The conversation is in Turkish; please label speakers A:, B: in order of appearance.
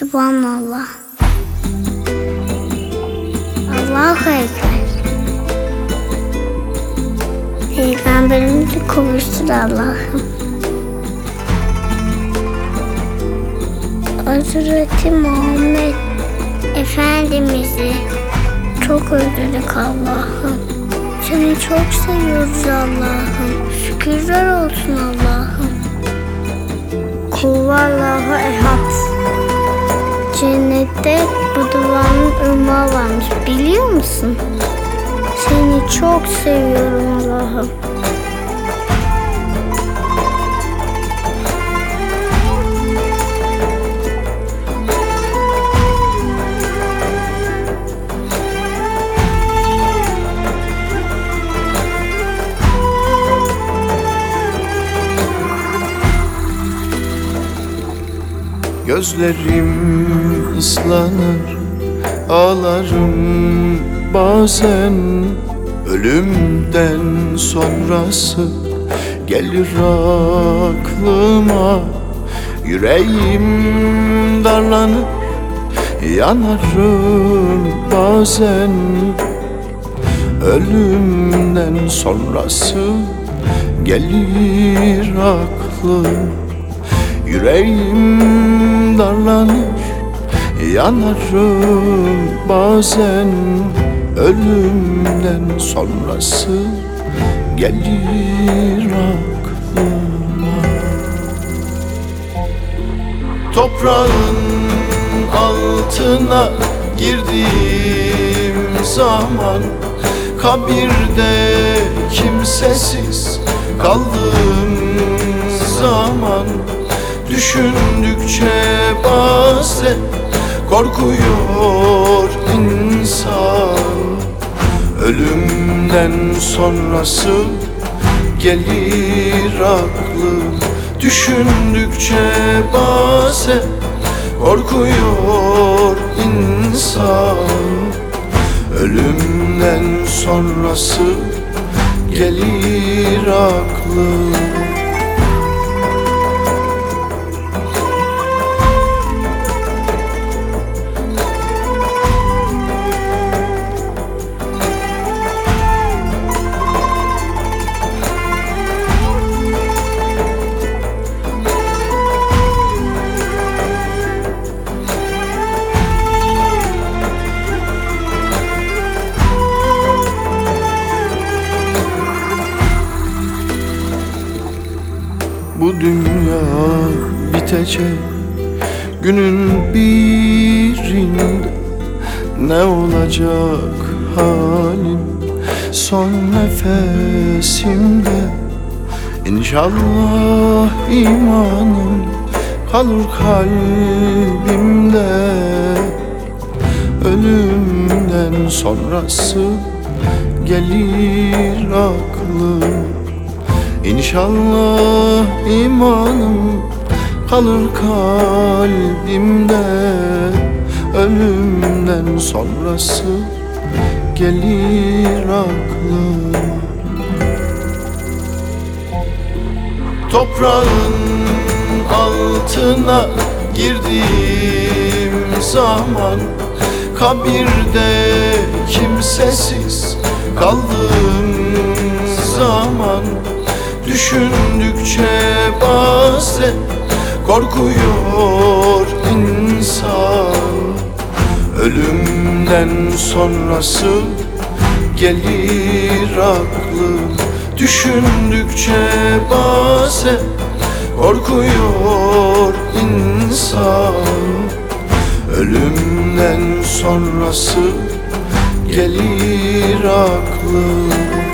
A: Subhanallah. Allahu Ekber. Peygamberimizi kavuştur Allah'ım. Hazreti Muhammed Efendimiz'i çok özledik Allah'ım. Seni çok seviyoruz Allah'ım. Şükürler olsun Allah'ım. Kulvallahu ehad. Cennette bu duanın ırmağı varmış biliyor musun? Seni çok seviyorum Allah'ım.
B: Gözlerim ıslanır Ağlarım bazen. Ölümden sonrası Gelir aklıma. Yüreğim darlanır Yanarım bazen. Ölümden sonrası Gelir aklıma Yüreğim darlanır Yanarım bazen. Ölümden sonrası Gelir aklıma. Toprağın altına girdiğim zaman Kabirde kimsesiz kaldığım zaman Düşündükçe bazen korkuyor insan. Ölümden sonrası gelir aklım Düşündükçe bazen korkuyor insan. Ölümden sonrası gelir aklım Bu dünya bitecek. Günün birinde Ne olacak halim? Son nefesimde İnşallah imanım Kalır kalbimde. Ölümden sonrası Gelir aklıma İnşallah imanım kalır kalbimde. Ölümden sonrası gelir aklıma Toprağın altına girdiğim zaman Kabirde kimsesiz kaldığım zaman Düşündükçe bazen korkuyor insan. Ölümden sonrası gelir aklım Düşündükçe bazen korkuyor insan. Ölümden sonrası gelir aklım